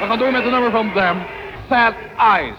We gaan door met een nummer van Them, Sad Eyes.